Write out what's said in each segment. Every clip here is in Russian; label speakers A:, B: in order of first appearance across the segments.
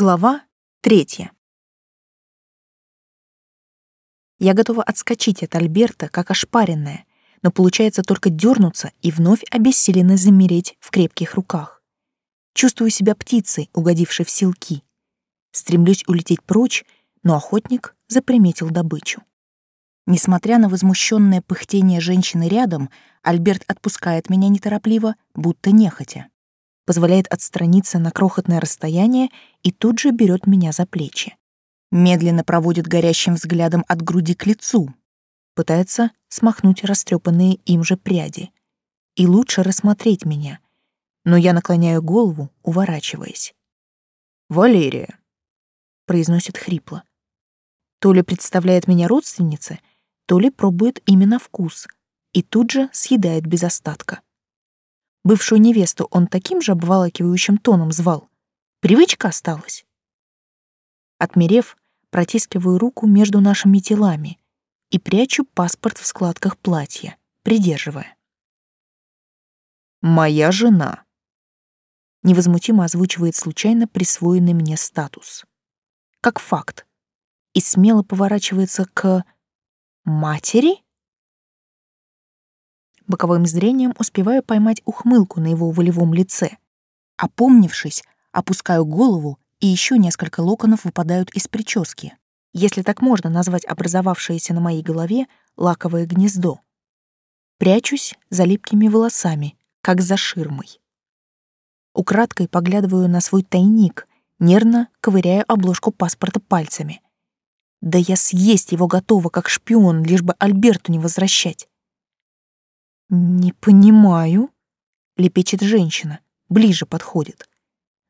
A: Глава третья. Я готова отскочить от Альберта, как ошпаренная, но получается только дернуться и вновь обессиленно замереть в крепких руках. Чувствую себя птицей, угодившей в силки. Стремлюсь улететь прочь, но охотник заприметил добычу. Несмотря на возмущенное пыхтение женщины рядом, Альберт отпускает меня неторопливо, будто нехотя позволяет отстраниться на крохотное расстояние и тут же берет меня за плечи. Медленно проводит горящим взглядом от груди к лицу, пытается смахнуть растрепанные им же пряди. И лучше рассмотреть меня, но я наклоняю голову, уворачиваясь. «Валерия», — произносит хрипло. То ли представляет меня родственнице, то ли пробует именно вкус и тут же съедает без остатка. Бывшую невесту он таким же обволакивающим тоном звал. Привычка осталась. Отмерев, протискиваю руку между нашими телами и прячу паспорт в складках платья, придерживая. «Моя жена», — невозмутимо озвучивает случайно присвоенный мне статус. Как факт. И смело поворачивается к... матери? Боковым зрением успеваю поймать ухмылку на его волевом лице. Опомнившись, опускаю голову, и еще несколько локонов выпадают из прически, если так можно назвать образовавшееся на моей голове лаковое гнездо. Прячусь за липкими волосами, как за ширмой. Украдкой поглядываю на свой тайник, нервно ковыряю обложку паспорта пальцами. Да я съесть его готова, как шпион, лишь бы Альберту не возвращать. «Не понимаю», — лепечет женщина, ближе подходит,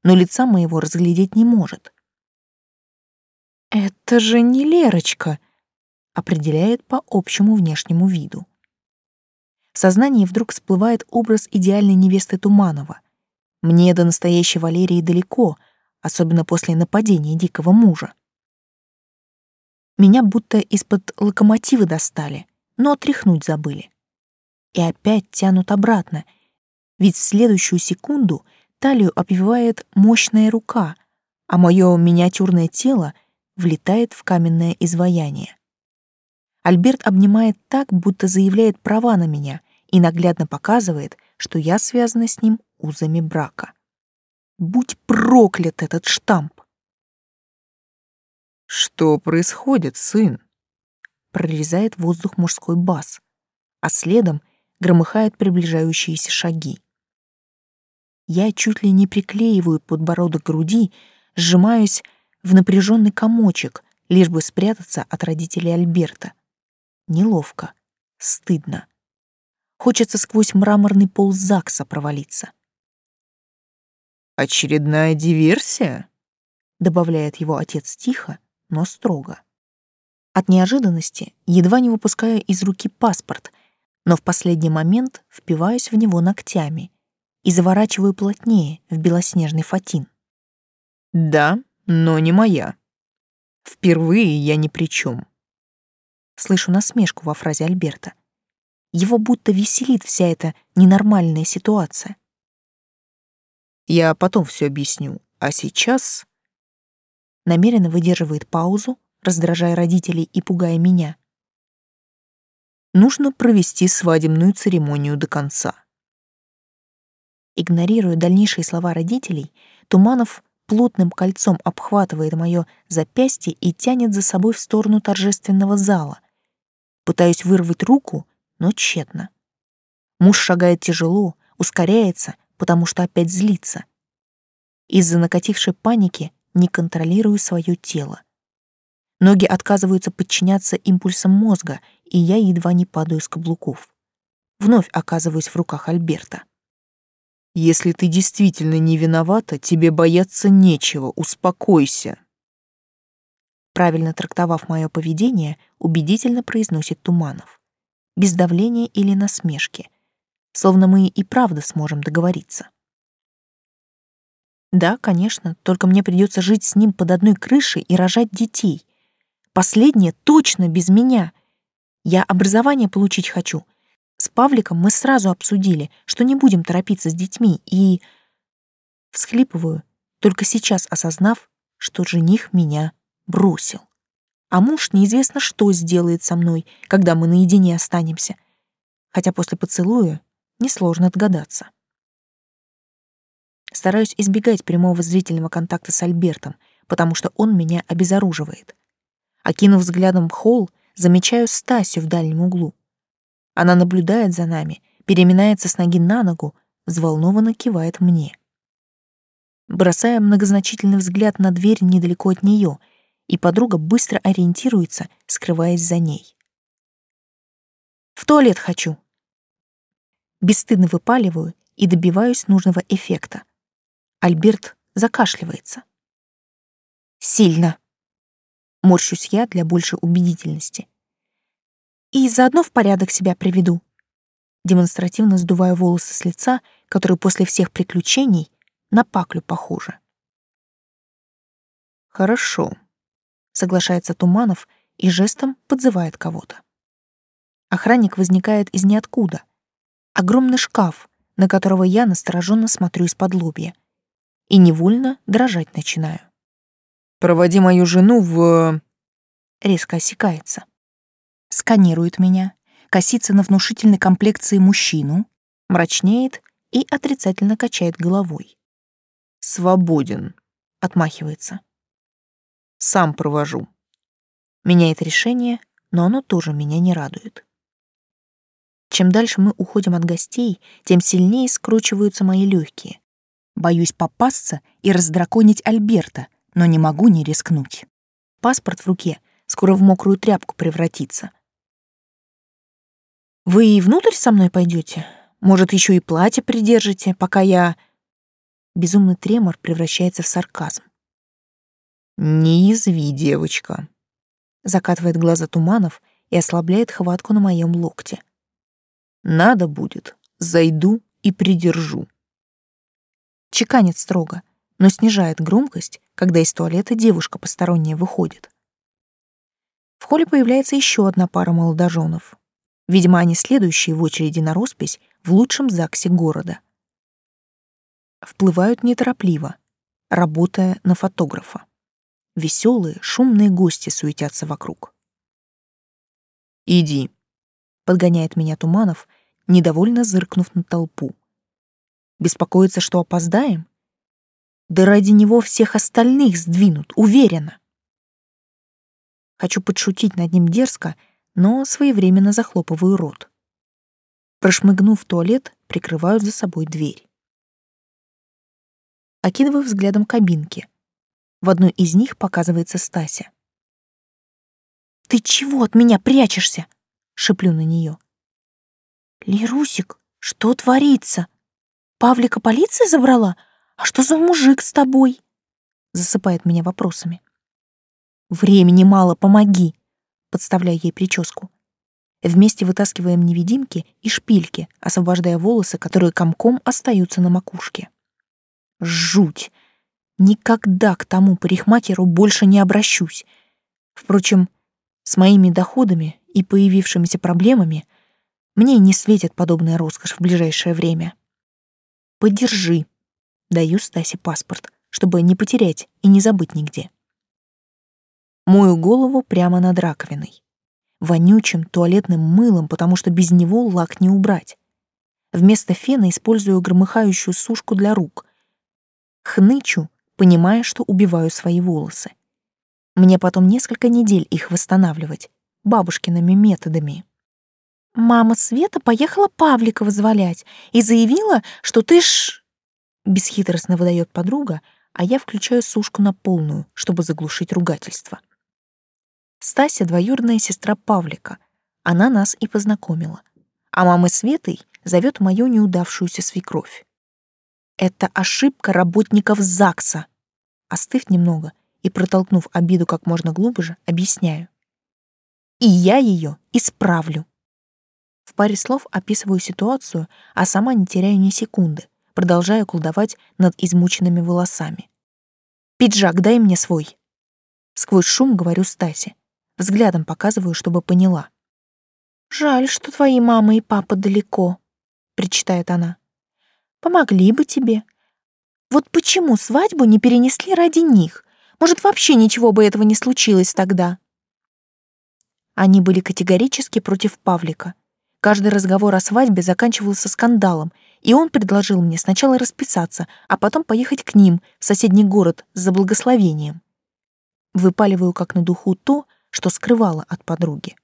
A: но лица моего разглядеть не может. «Это же не Лерочка», — определяет по общему внешнему виду. В сознании вдруг всплывает образ идеальной невесты Туманова. Мне до настоящей Валерии далеко, особенно после нападения дикого мужа. Меня будто из-под локомотива достали, но отряхнуть забыли и опять тянут обратно, ведь в следующую секунду талию обвивает мощная рука, а мое миниатюрное тело влетает в каменное изваяние. Альберт обнимает так, будто заявляет права на меня и наглядно показывает, что я связана с ним узами брака. Будь проклят этот штамп!
B: «Что происходит, сын?»
A: Прорезает воздух мужской бас, а следом громыхают приближающиеся шаги. Я чуть ли не приклеиваю подбородок груди, сжимаюсь в напряженный комочек, лишь бы спрятаться от родителей Альберта. Неловко, стыдно. Хочется сквозь мраморный пол ЗАГСа провалиться.
B: «Очередная диверсия?»
A: — добавляет его отец тихо, но строго. От неожиданности едва не выпускаю из руки паспорт — но в последний момент впиваюсь в него ногтями и заворачиваю плотнее в белоснежный фатин.
B: «Да, но не моя. Впервые я ни при чем.
A: Слышу насмешку во фразе Альберта. Его будто веселит вся эта ненормальная ситуация.
B: Я потом все объясню, а сейчас...
A: Намеренно выдерживает паузу, раздражая родителей и пугая меня
B: нужно провести свадебную церемонию до конца.
A: Игнорируя дальнейшие слова родителей, Туманов плотным кольцом обхватывает мое запястье и тянет за собой в сторону торжественного зала. Пытаюсь вырвать руку, но тщетно. Муж шагает тяжело, ускоряется, потому что опять злится. Из-за накатившей паники не контролирую свое тело. Ноги отказываются подчиняться импульсам мозга, и я едва не падаю с каблуков. Вновь оказываюсь в руках Альберта.
B: «Если ты действительно не виновата, тебе бояться нечего, успокойся».
A: Правильно трактовав мое поведение, убедительно произносит Туманов. Без давления или насмешки. Словно мы и правда сможем договориться. Да, конечно, только мне придется жить с ним под одной крышей и рожать детей. Последнее точно без меня. Я образование получить хочу. С Павликом мы сразу обсудили, что не будем торопиться с детьми, и... Всхлипываю, только сейчас осознав, что жених меня бросил. А муж неизвестно что сделает со мной, когда мы наедине останемся. Хотя после поцелуя несложно отгадаться. Стараюсь избегать прямого зрительного контакта с Альбертом, потому что он меня обезоруживает. Окинув взглядом холл, замечаю Стасю в дальнем углу. Она наблюдает за нами, переминается с ноги на ногу, взволнованно кивает мне. Бросая многозначительный взгляд на дверь недалеко от нее, и подруга быстро ориентируется, скрываясь за ней. «В туалет хочу!» Бесстыдно выпаливаю и добиваюсь нужного эффекта. Альберт закашливается. «Сильно!» Морщусь я для большей убедительности. «И заодно в порядок себя приведу». Демонстративно сдуваю волосы с лица, которые после всех приключений на паклю похожи.
B: «Хорошо», — соглашается
A: Туманов и жестом подзывает кого-то. Охранник возникает из ниоткуда. Огромный шкаф, на которого я настороженно смотрю из-под лобья — и невольно дрожать начинаю.
B: «Проводи мою жену в...»
A: Резко осекается. Сканирует меня, косится на внушительной комплекции мужчину, мрачнеет и отрицательно качает головой.
B: «Свободен», —
A: отмахивается.
B: «Сам провожу».
A: Меняет решение, но оно тоже меня не радует. Чем дальше мы уходим от гостей, тем сильнее скручиваются мои легкие. Боюсь попасться и раздраконить Альберта, но не могу не рискнуть. Паспорт в руке скоро в мокрую тряпку превратится. «Вы и внутрь со мной пойдете? Может, еще и платье придержите, пока я...» Безумный тремор превращается в сарказм.
B: «Не язви, девочка», — закатывает глаза Туманов и ослабляет хватку на моем локте. «Надо будет, зайду и придержу».
A: Чеканит строго, но снижает громкость, когда из туалета девушка посторонняя выходит. В холле появляется еще одна пара молодоженов. Видимо, они следующие в очереди на роспись в лучшем ЗАГСе города. Вплывают неторопливо, работая на фотографа. Веселые, шумные гости суетятся вокруг.
B: «Иди», — подгоняет меня Туманов, недовольно зыркнув на толпу.
A: Беспокоится, что опоздаем? Да ради него всех остальных сдвинут, уверена. Хочу подшутить над ним дерзко, но своевременно захлопываю рот. Прошмыгнув в туалет, прикрываю за собой дверь. Окидываю взглядом кабинки. В одной из них показывается Стася. «Ты чего от меня прячешься?» — шеплю на нее. «Лерусик, что творится?» Павлика полиция забрала? А что за мужик с тобой?» Засыпает меня вопросами. «Времени мало, помоги!» Подставляю ей прическу. Вместе вытаскиваем невидимки и шпильки, освобождая волосы, которые комком остаются на макушке. Жуть! Никогда к тому парикмахеру больше не обращусь. Впрочем, с моими доходами и появившимися проблемами мне не светит подобная роскошь в ближайшее время. Подержи. Даю Стасе паспорт, чтобы не потерять и не забыть нигде. Мою голову прямо над раковиной. Вонючим туалетным мылом, потому что без него лак не убрать. Вместо фена использую громыхающую сушку для рук. Хнычу, понимая, что убиваю свои волосы. Мне потом несколько недель их восстанавливать, бабушкиными методами. Мама Света поехала Павлика вызволять и заявила, что ты ж... Бесхитростно выдает подруга, а я включаю сушку на полную, чтобы заглушить ругательство. Стася — двоюродная сестра Павлика. Она нас и познакомила. А мамы Светой зовет мою неудавшуюся свекровь. Это ошибка работников ЗАГСа. Остыв немного и протолкнув обиду как можно глубже, объясняю. И я ее исправлю. В паре слов описываю ситуацию, а сама не теряю ни секунды, продолжая колдовать над измученными волосами. «Пиджак дай мне свой!» Сквозь шум говорю Стасе. Взглядом показываю, чтобы поняла. «Жаль, что твои мама и папа далеко», — причитает она. «Помогли бы тебе. Вот почему свадьбу не перенесли ради них? Может, вообще ничего бы этого не случилось тогда. Они были категорически против Павлика. Каждый разговор о свадьбе заканчивался скандалом, и он предложил мне сначала расписаться, а потом поехать к ним в соседний город за благословением. Выпаливаю как на духу то, что скрывала от подруги.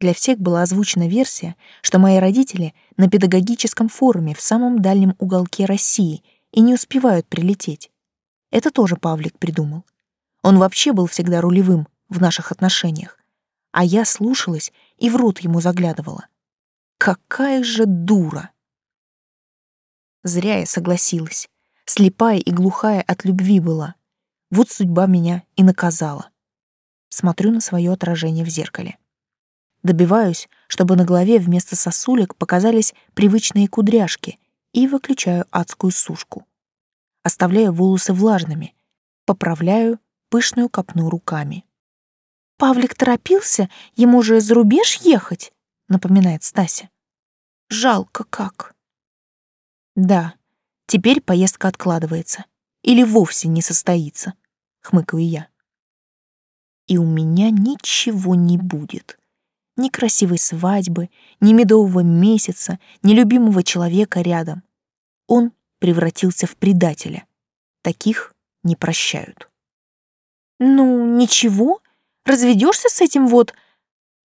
A: Для всех была озвучена версия, что мои родители на педагогическом форуме в самом дальнем уголке России и не успевают прилететь. Это тоже Павлик придумал. Он вообще был всегда рулевым в наших отношениях а я слушалась и в рот ему заглядывала. Какая же дура! Зря я согласилась. Слепая и глухая от любви была. Вот судьба меня и наказала. Смотрю на свое отражение в зеркале. Добиваюсь, чтобы на голове вместо сосулек показались привычные кудряшки, и выключаю адскую сушку. Оставляю волосы влажными, поправляю пышную копну руками. Павлик торопился, ему же за рубеж ехать, напоминает Стася. Жалко как. Да, теперь поездка откладывается. Или вовсе не состоится, хмыкаю я. И у меня ничего не будет. Ни красивой свадьбы, ни медового месяца, ни любимого человека рядом. Он превратился в предателя. Таких не прощают. Ну, ничего, Разведешься с этим вот...»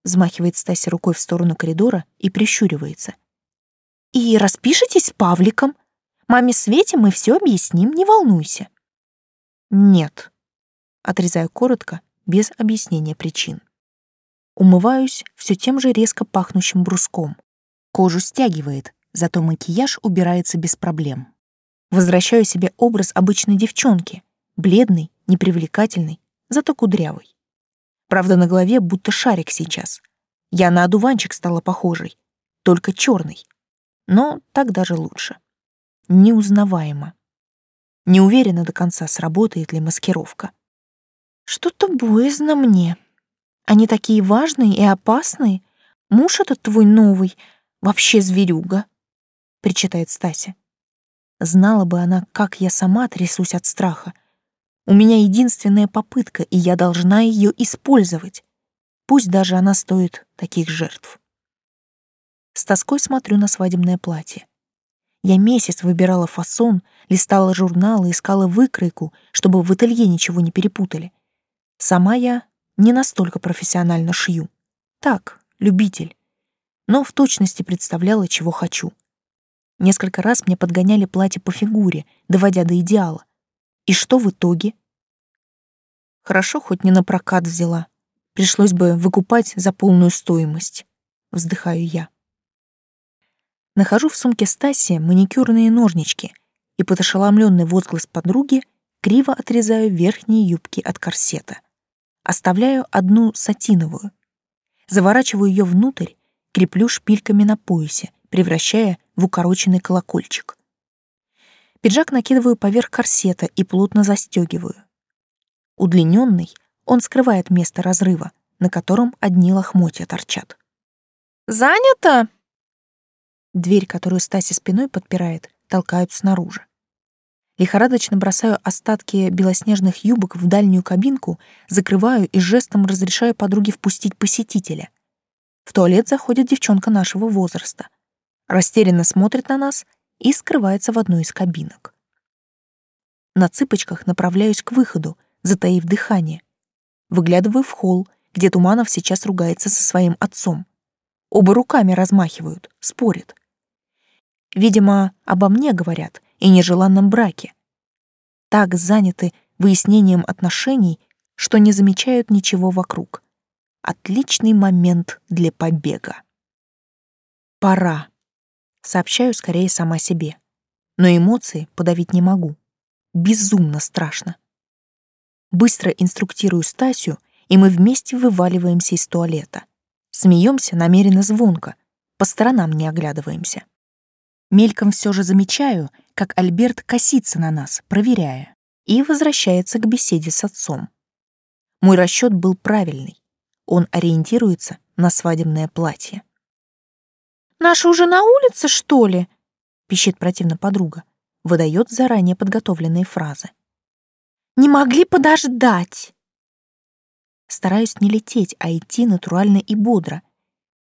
A: Взмахивает Стася рукой в сторону коридора и прищуривается. «И распишитесь с Павликом. Маме Свете мы все объясним, не волнуйся». «Нет», — отрезаю коротко, без объяснения причин. Умываюсь все тем же резко пахнущим бруском. Кожу стягивает, зато макияж убирается без проблем. Возвращаю себе образ обычной девчонки, бледной, непривлекательной, зато кудрявой. Правда, на голове будто шарик сейчас. Я на одуванчик стала похожей, только черный. Но так даже лучше. Неузнаваемо. Не уверена до конца, сработает ли маскировка. Что-то боязно мне. Они такие важные и опасные. Муж этот твой новый, вообще зверюга, причитает Стася. Знала бы она, как я сама трясусь от страха, у меня единственная попытка, и я должна ее использовать. Пусть даже она стоит таких жертв. С тоской смотрю на свадебное платье. Я месяц выбирала фасон, листала журналы, искала выкройку, чтобы в ателье ничего не перепутали. Сама я не настолько профессионально шью. Так, любитель. Но в точности представляла, чего хочу. Несколько раз мне подгоняли платье по фигуре, доводя до идеала. И что в итоге? Хорошо, хоть не на прокат взяла. Пришлось бы выкупать за полную стоимость. Вздыхаю я. Нахожу в сумке Стаси маникюрные ножнички и под ошеломленный возглас подруги криво отрезаю верхние юбки от корсета. Оставляю одну сатиновую. Заворачиваю ее внутрь, креплю шпильками на поясе, превращая в укороченный колокольчик. Пиджак накидываю поверх корсета и плотно застегиваю. Удлиненный, он скрывает место разрыва, на котором одни лохмотья торчат. «Занято!» Дверь, которую Стася спиной подпирает, толкают снаружи. Лихорадочно бросаю остатки белоснежных юбок в дальнюю кабинку, закрываю и жестом разрешаю подруге впустить посетителя. В туалет заходит девчонка нашего возраста. Растерянно смотрит на нас и скрывается в одной из кабинок. На цыпочках направляюсь к выходу, затаив дыхание. Выглядываю в холл, где Туманов сейчас ругается со своим отцом. Оба руками размахивают, спорят. Видимо, обо мне говорят и нежеланном браке. Так заняты выяснением отношений, что не замечают ничего вокруг. Отличный момент для побега. Пора. Сообщаю скорее сама себе. Но эмоции подавить не могу. Безумно страшно. Быстро инструктирую Стасю, и мы вместе вываливаемся из туалета. Смеемся намеренно звонко, по сторонам не оглядываемся. Мельком все же замечаю, как Альберт косится на нас, проверяя, и возвращается к беседе с отцом. Мой расчет был правильный. Он ориентируется на свадебное платье. «Наша уже на улице, что ли?» — пищит противно подруга, выдает заранее подготовленные фразы. Не могли подождать. Стараюсь не лететь, а идти натурально и бодро.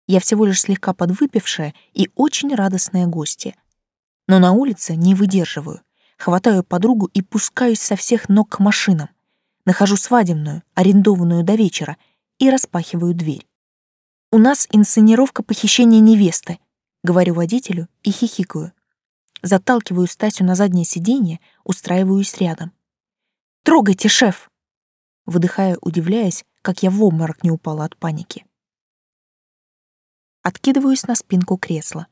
A: Я всего лишь слегка подвыпившая и очень радостная гостья. Но на улице не выдерживаю. Хватаю подругу и пускаюсь со всех ног к машинам. Нахожу свадебную, арендованную до вечера, и распахиваю дверь. «У нас инсценировка похищения невесты», — говорю водителю и хихикаю. Заталкиваю Стасю на заднее сиденье, устраиваюсь рядом. «Трогайте, шеф!» Выдыхая, удивляясь, как я в обморок не упала от паники. Откидываюсь на спинку кресла.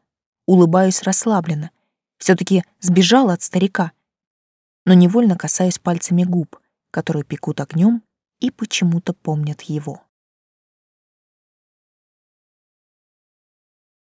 A: Улыбаюсь расслабленно. все таки сбежала от старика. Но невольно касаюсь пальцами губ, которые пекут огнем и почему-то помнят его.